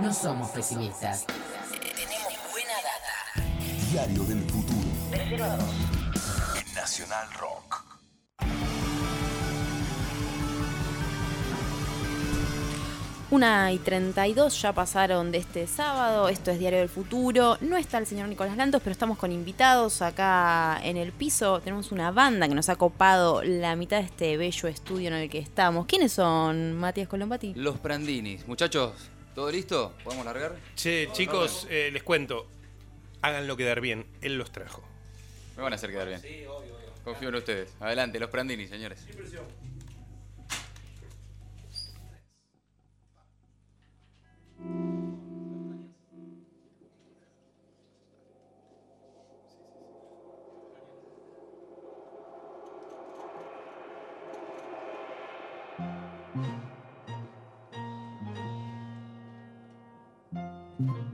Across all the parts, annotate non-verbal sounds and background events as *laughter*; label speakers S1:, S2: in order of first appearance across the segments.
S1: No somos pesimistas.
S2: Tenemos buena data.
S3: Diario del futuro.
S2: 0 a 2.
S3: En Nacional Rock.
S4: Una y 32 ya pasaron de este sábado, esto es Diario del Futuro, no está el señor Nicolás Lantos, pero estamos con invitados acá en el piso, tenemos una banda que nos ha copado la mitad de este bello estudio en el que estamos. ¿Quiénes son, Matías Colombati?
S5: Los Prandinis. Muchachos, ¿Todo listo? ¿Podemos largar?
S6: Che, chicos, eh, les cuento. Háganlo quedar bien. Él los trajo.
S5: Me van a hacer quedar bien. Sí, obvio, obvio. Confío en ustedes. Adelante, los Prandini, señores.
S2: Sin Mm-hmm.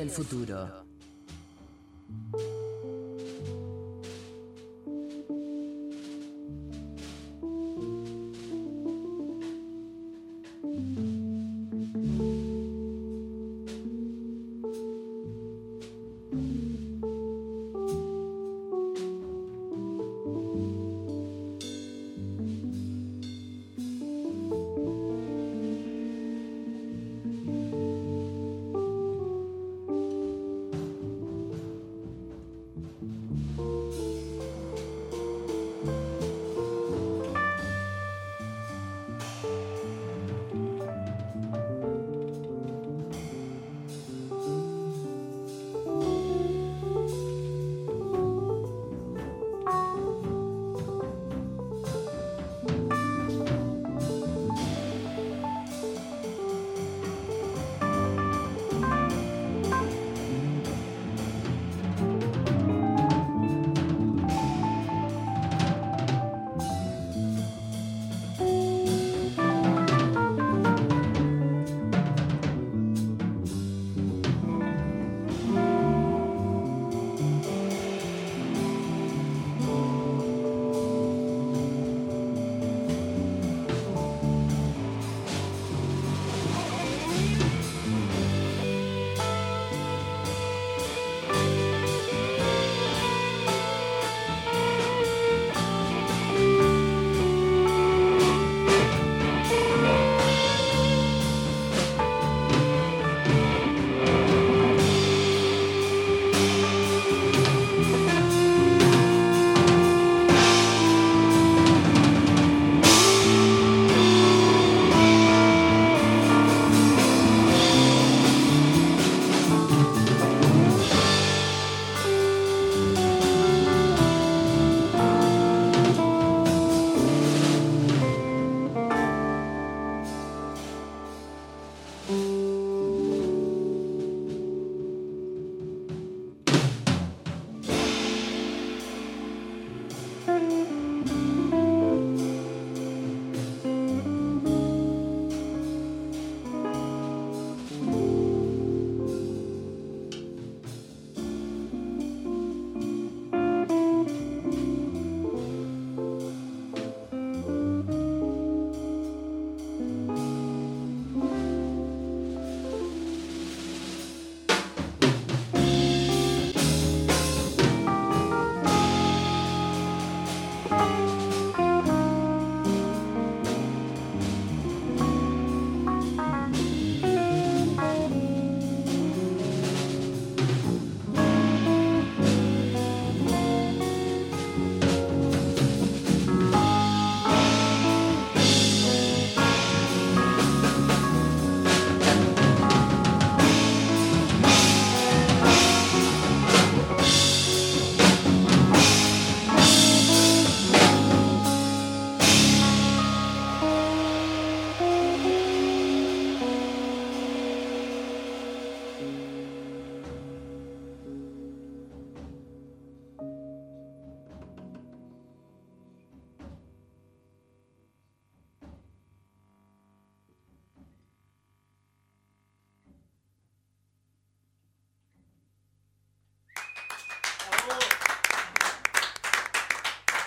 S2: Del Futuro.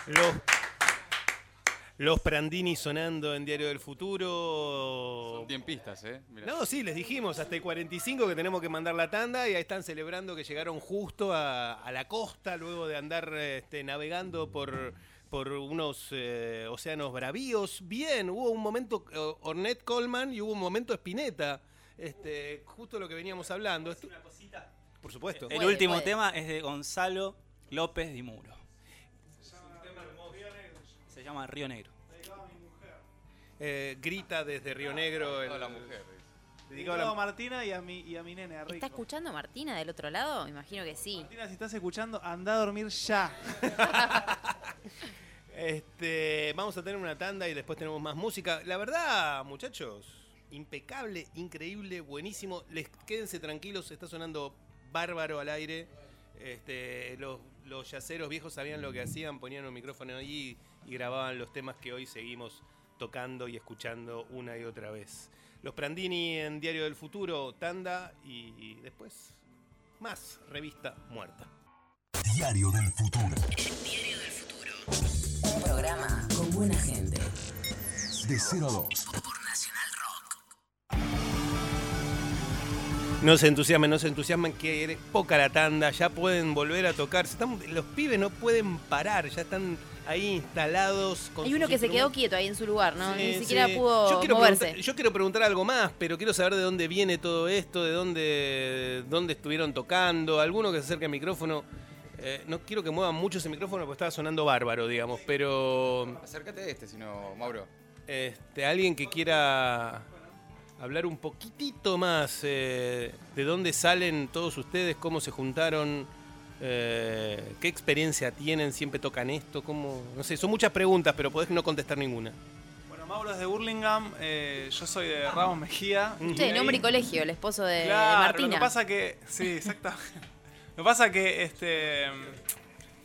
S6: Los, los Prandini sonando en Diario del Futuro.
S5: Son tiempistas, ¿eh? Mirá.
S6: No, sí, les dijimos hasta el 45 que tenemos que mandar la tanda y ahí están celebrando que llegaron justo a, a la costa luego de andar este, navegando por, por unos eh, océanos bravíos. Bien, hubo un momento eh, Ornette Coleman y hubo un momento Spinetta. Este, justo lo que veníamos hablando. Estu- Por supuesto.
S1: El
S4: Puede,
S1: último
S4: puede.
S1: tema es de Gonzalo López Di Muro. Se llama Río Negro.
S6: Eh, grita desde Río Negro. el-
S5: la mujer.
S6: dedicado a
S7: Martina y a mi, y a mi nene, a Rico.
S4: ¿Está escuchando a Martina del otro lado? Me imagino que sí.
S7: Martina, si estás escuchando, anda a dormir ya. *laughs*
S6: Este, vamos a tener una tanda y después tenemos más música. La verdad, muchachos, impecable, increíble, buenísimo. Les quédense tranquilos, está sonando bárbaro al aire. Este, los, los yaceros viejos sabían lo que hacían, ponían un micrófono ahí y grababan los temas que hoy seguimos tocando y escuchando una y otra vez. Los Prandini en Diario del Futuro, tanda y, después más revista muerta.
S3: Diario del futuro.
S2: Un programa con buena gente.
S3: De 0 a 2.
S6: No se entusiasmen, no se entusiasmen que es poca la tanda, ya pueden volver a tocar. Están- los pibes no pueden parar, ya están ahí instalados. Con
S4: Hay uno que se quedó quieto ahí en su lugar, ¿no?
S6: Sí,
S4: Ni siquiera
S6: sí.
S4: pudo
S6: yo quiero
S4: moverse.
S6: yo quiero preguntar algo más, pero quiero saber de dónde viene todo esto, de dónde, dónde estuvieron tocando. Alguno que se acerque al micrófono. Eh, no quiero que muevan mucho ese micrófono porque estaba sonando bárbaro, digamos, pero
S5: Acércate a este, si no, Mauro.
S6: este, alguien que quiera hablar un poquitito más eh, de dónde salen todos ustedes, cómo se juntaron, eh, qué experiencia tienen, siempre tocan esto, cómo, no sé, son muchas preguntas, pero podés no contestar ninguna.
S7: Bueno, Mauro es de Burlingame, eh, yo soy de Ramos Mejía.
S4: Usted,
S7: ahí-
S4: nombre y colegio, el esposo de, de
S7: Claro,
S4: Martina.
S7: lo que pasa que. Sí, exactamente. *laughs* lo que pasa que este.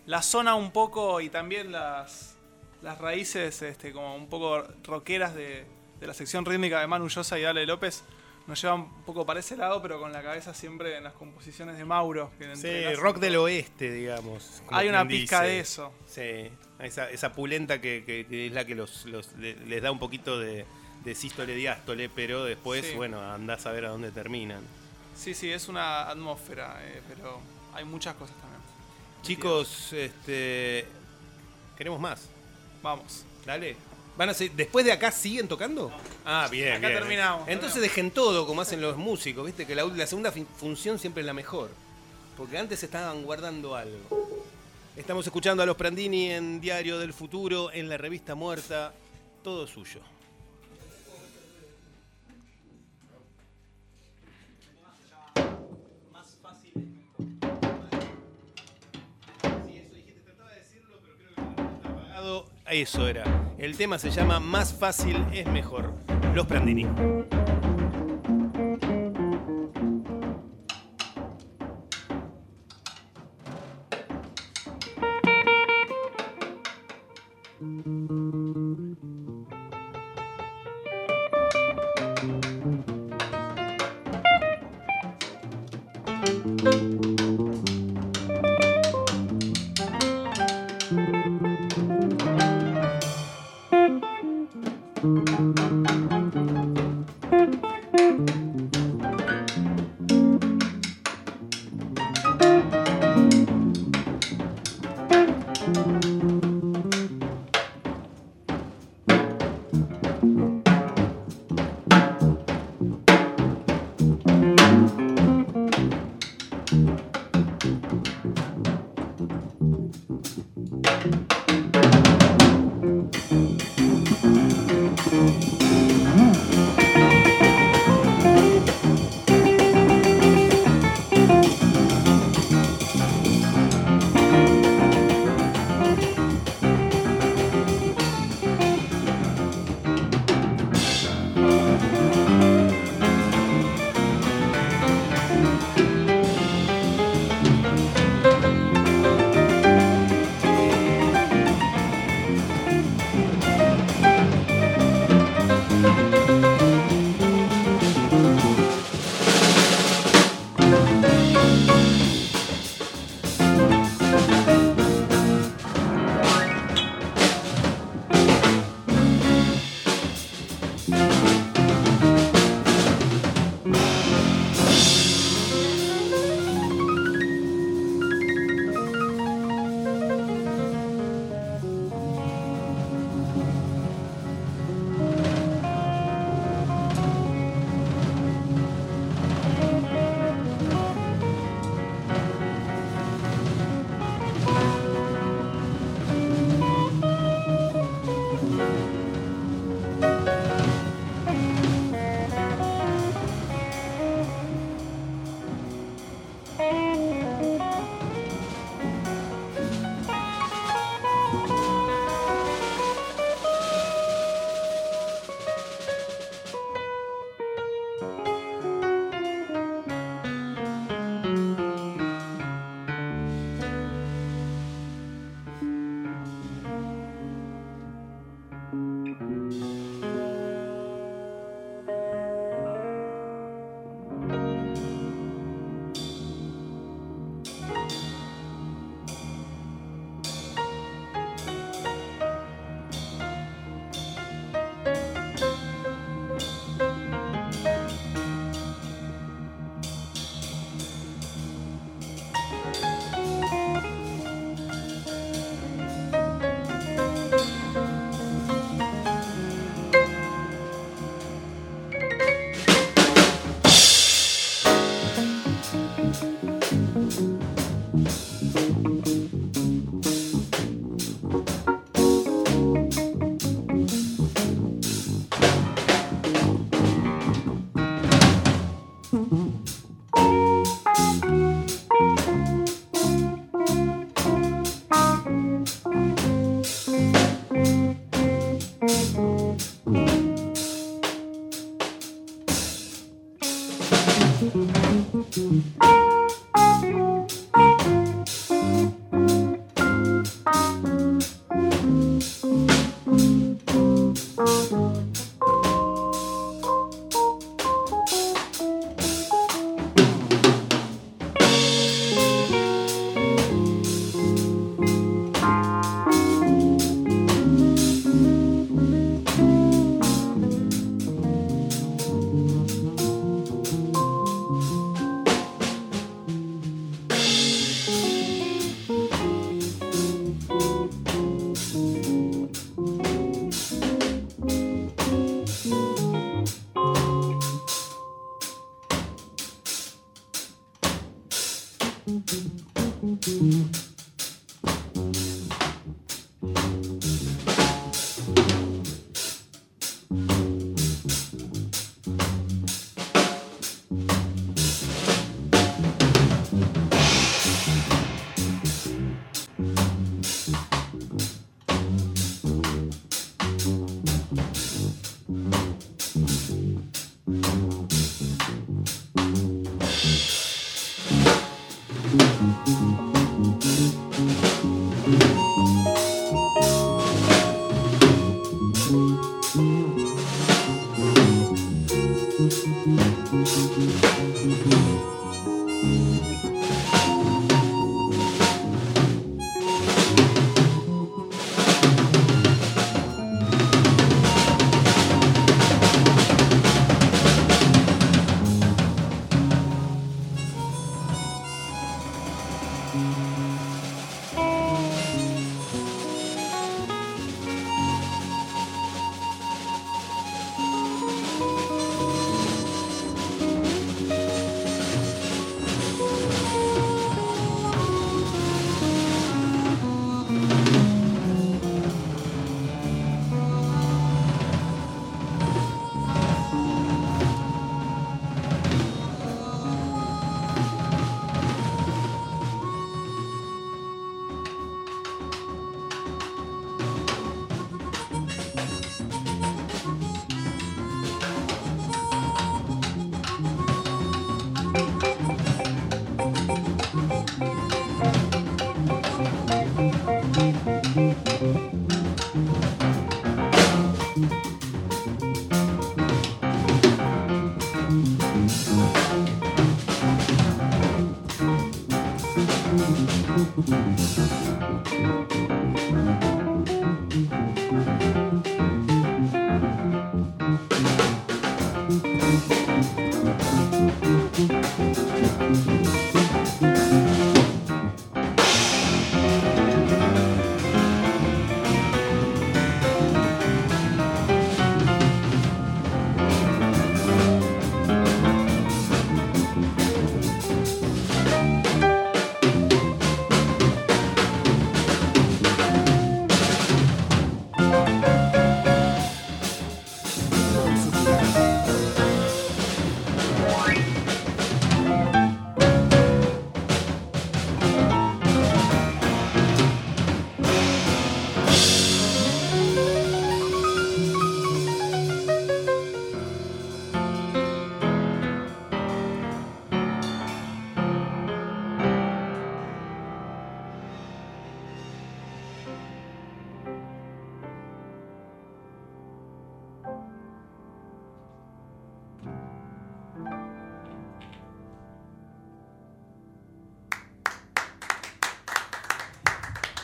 S7: La zona un poco y también las. Las raíces, este, como un poco rockeras de, de la sección rítmica de Manu Llosa y Ale López, nos llevan un poco para ese lado, pero con la cabeza siempre en las composiciones de Mauro. Que
S6: Sí, rock del oeste, digamos.
S7: Hay una pizca
S6: dice.
S7: de eso.
S6: Sí, esa, esa pulenta que, que- que es la que los, los- le- les da un poquito de, de sístole diástole, pero después,
S7: Sí.
S6: bueno, andás a ver a dónde terminan.
S7: Sí, sí, es una atmósfera, eh, pero hay muchas cosas también.
S6: Chicos, este queremos más.
S7: Vamos.
S6: Dale. ¿Van a seguir- ¿Después de acá siguen tocando? Ah, bien.
S7: Acá
S6: bien.
S7: terminamos.
S6: Entonces dejen todo como hacen los músicos, viste que la, la segunda fin- función siempre es la mejor. Porque antes estaban guardando algo. Estamos escuchando a los Prandini en Diario del Futuro, en la revista Muerta, todo suyo. Eso era. El tema se llama Más fácil es mejor. Los Prandini.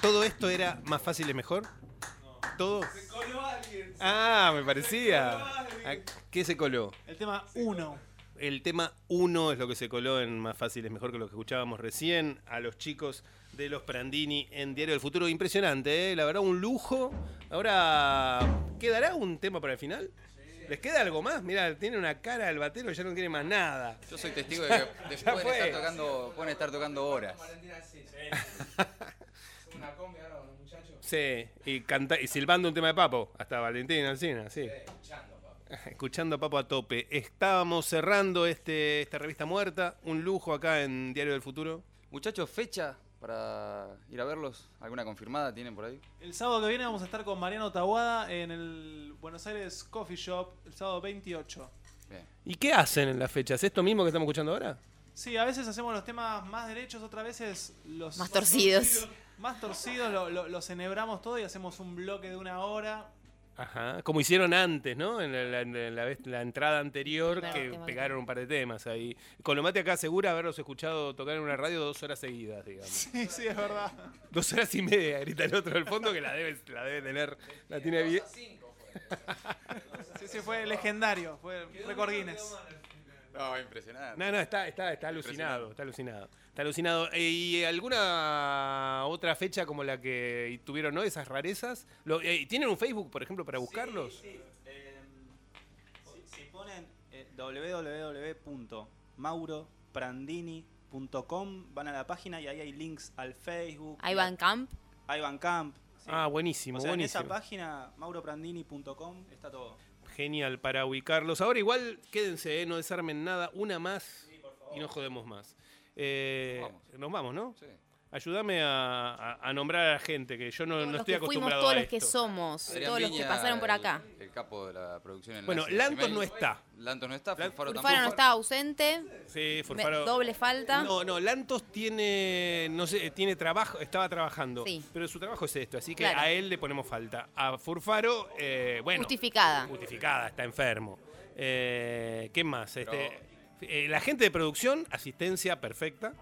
S6: ¿Todo esto era más fácil y mejor? ¿Todo? Ah, me parecía. Ah, ¿Qué se coló?
S7: El tema 1.
S6: El tema 1 es lo que se coló en Más Fácil es Mejor que lo que escuchábamos recién a los chicos de los Prandini en Diario del Futuro. Impresionante, ¿eh? la verdad, un lujo. Ahora, ¿quedará un tema para el final? ¿Les queda algo más? Mira, tiene una cara el batero, ya no tiene más nada.
S5: Yo soy testigo de que *laughs* después pueden estar, tocando, pueden estar tocando horas. *laughs*
S6: Sí, y, canta, y silbando un tema de Papo, hasta Valentín Alcina, sí. Escuchando a *laughs* Papo a tope. Estábamos cerrando este, esta revista muerta, un lujo acá en Diario del Futuro.
S5: Muchachos, fecha para ir a verlos. ¿Alguna confirmada tienen por ahí?
S7: El sábado que viene vamos a estar con Mariano Taguada en el Buenos Aires Coffee Shop, el sábado 28.
S5: Bien.
S6: ¿Y qué hacen en las fechas? ¿Esto mismo que estamos escuchando ahora?
S7: Sí, a veces hacemos los temas más derechos, otras veces los...
S4: Más torcidos.
S7: Más torcidos, lo, lo- los enhebramos todo y hacemos un bloque de una hora.
S6: Ajá, como hicieron antes, ¿no? En la, en la vez- la entrada anterior
S4: Claro,
S6: que pegaron un par de temas ahí. Colomate acá asegura haberlos escuchado tocar en una radio dos horas seguidas, digamos.
S7: Sí, sí, es verdad.
S6: Dos horas y media, grita el otro del fondo que la debe, la debe tener, la tiene bien.
S7: Sí, sí, fue legendario, fue récord Guinness.
S5: No, impresionante.
S6: No, no, está, está, está alucinado, está alucinado. Está alucinado. Eh, ¿Y alguna otra fecha como la que tuvieron, no? Esas rarezas. Eh, ¿Tienen un Facebook, por ejemplo, para buscarlos?
S1: Sí, sí. Eh, si, si ponen eh, mauroprandini.com, van a la página y ahí hay links al Facebook.
S4: Ivan Camp.
S1: Ivan Camp. sí.
S6: Ah, buenísimo,
S1: o sea, en
S6: buenísimo.
S1: esa página, mauroprandini.com, está todo.
S6: Genial para ubicarlos. Ahora igual quédense, eh, no desarmen nada. Una más y no jodemos más. Eh,
S5: Vamos.
S6: Nos vamos, ¿no?
S5: Sí.
S6: Ayúdame a, a- a nombrar a la gente, que yo no,
S4: Todos
S6: no estoy
S4: que fuimos,
S6: acostumbrado
S4: todos
S6: a
S4: los que
S6: esto.
S4: somos,
S5: Adrián
S4: todos los que pasaron por acá.
S5: El, capo de la producción en
S6: Bueno, Lantos no está.
S5: Lantos no está, Furfaro
S4: Furfaro
S5: tampoco.
S4: no está ausente.
S6: Sí,
S4: me-
S6: Furfaro.
S4: doble falta.
S6: No, no, Lantos tiene, no sé, tiene trabajo, estaba trabajando,
S4: Sí.
S6: pero su trabajo es esto, así que
S4: Claro.
S6: a él le ponemos falta. A Furfaro, eh, bueno,
S4: Justificada.
S6: justificada, está enfermo. Eh, ¿Qué más? Este, eh, la gente de producción, asistencia perfecta,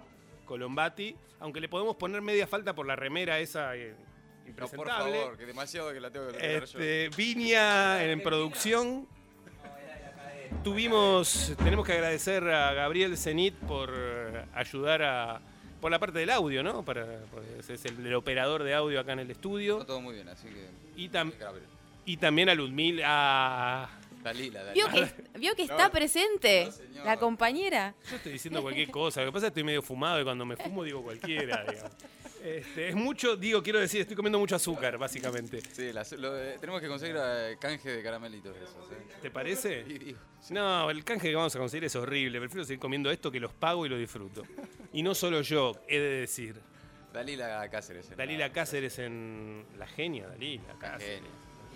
S6: Colombati, aunque le podemos poner media falta por la remera esa eh,
S5: No, por
S6: impresentable.
S5: favor, que demasiado que la tengo que yo.
S6: Este, Viña en producción. Tuvimos, tenemos que agradecer a Gabriel Zenit por eh, ayudar a, por la parte del audio, ¿no? Para, pues, es el, el operador de audio acá en el
S5: Está
S6: estudio.
S5: todo muy bien, así que.
S6: Y, tam-
S5: Gabriel.
S6: y también a Ludmil, a...
S5: Dalila, Dalila.
S4: Vio que, vio que está
S5: No,
S4: presente
S5: no,
S4: la compañera.
S6: Yo estoy diciendo cualquier cosa, lo que pasa es que estoy medio fumado y cuando me fumo digo cualquiera, digamos. Este, es mucho, digo, quiero decir, estoy comiendo mucho azúcar, básicamente.
S5: Sí, lo tenemos que conseguir eh, canje de caramelitos esos. ¿eh?
S6: ¿Te parece? *laughs* No, el canje que vamos a conseguir es horrible. Prefiero seguir comiendo esto que los pago y lo disfruto. Y no solo yo, he de decir.
S5: Dalila Cáceres. en
S6: Dalila
S5: la-
S6: Cáceres en La Genia, Dalila Cáceres.
S5: Genia.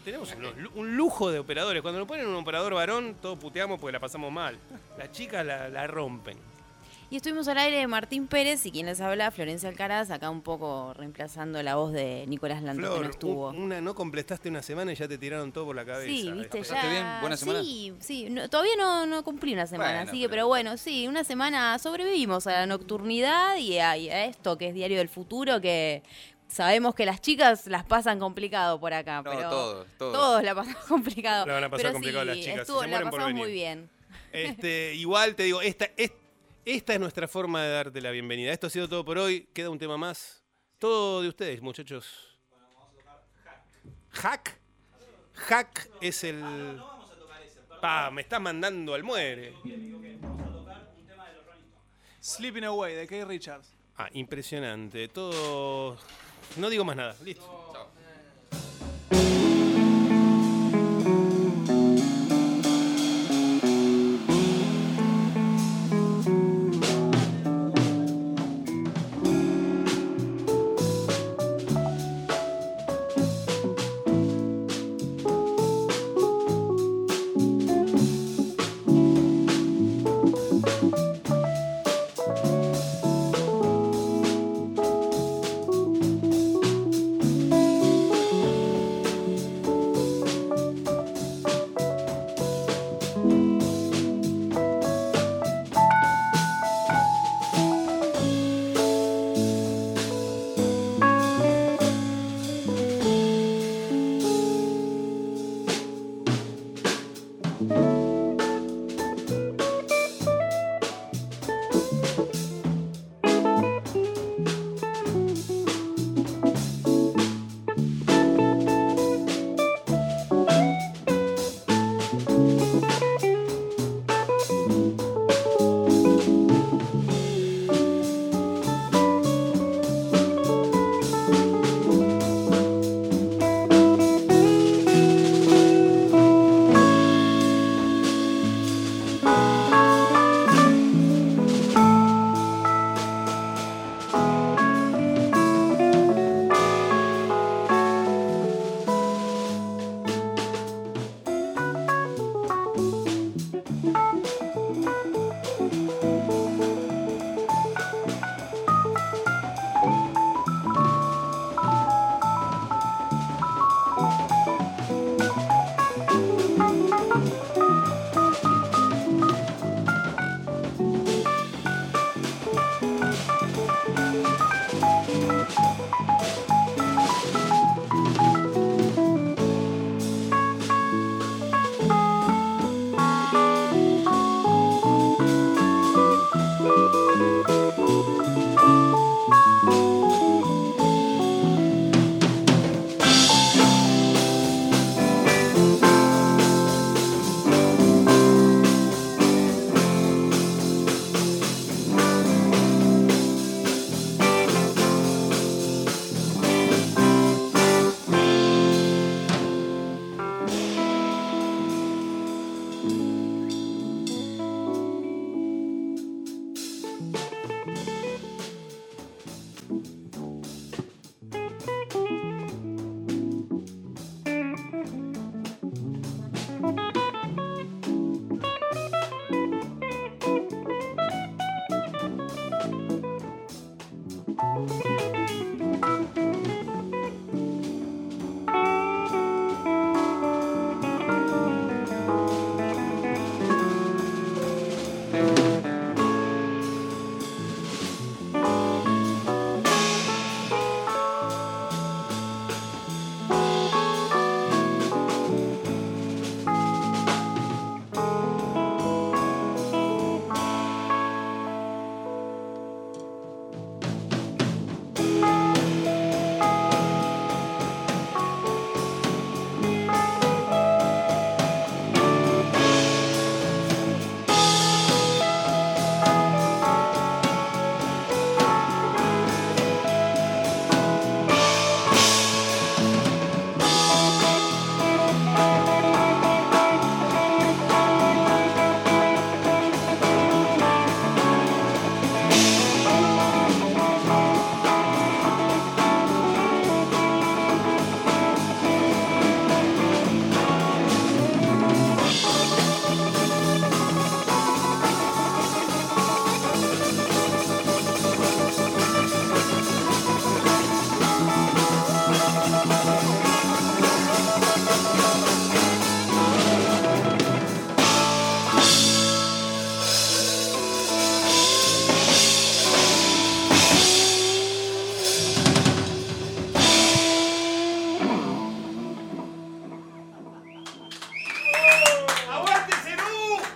S6: Tenemos un lujo de operadores. Cuando nos ponen un operador varón, todos puteamos porque la pasamos mal. Las chicas la, la rompen.
S4: Y estuvimos al aire de Martín Pérez y quien les habla, Florencia Alcaraz, acá un poco reemplazando la voz de Nicolás Lantos que no
S6: Flor,
S4: estuvo.
S6: un- una, no completaste una semana y ya te tiraron todo por la cabeza.
S4: Sí, viste,
S5: ¿Pasaste
S4: ya.
S5: bien? ¿Buena semana?
S4: Sí, sí. No- todavía no, no cumplí una semana,
S5: Bueno,
S4: así que,
S5: pero-
S4: pero bueno, sí, una semana sobrevivimos a la nocturnidad y a, y a esto que es Diario del Futuro, que sabemos que las chicas las pasan complicado por acá,
S5: No,
S4: pero
S5: todos, todos.
S4: todos la pasan *laughs* complicado.
S6: La van a pasar
S4: pero
S6: complicado
S4: sí,
S6: las chicas,
S4: estuvo-
S6: se
S4: la
S6: mueren por
S4: pasamos
S6: venir.
S4: muy bien.
S6: Este, *laughs* igual te digo, esta, es- esta es nuestra forma de darte la bienvenida. Esto ha sido todo por hoy. Queda un tema más. Todo de ustedes, muchachos. Hack. Hack es el. Pa, me estás mandando al muere.
S7: Sleeping Away de Kay Richards.
S6: Ah, impresionante. Todo. No digo más nada. Listo.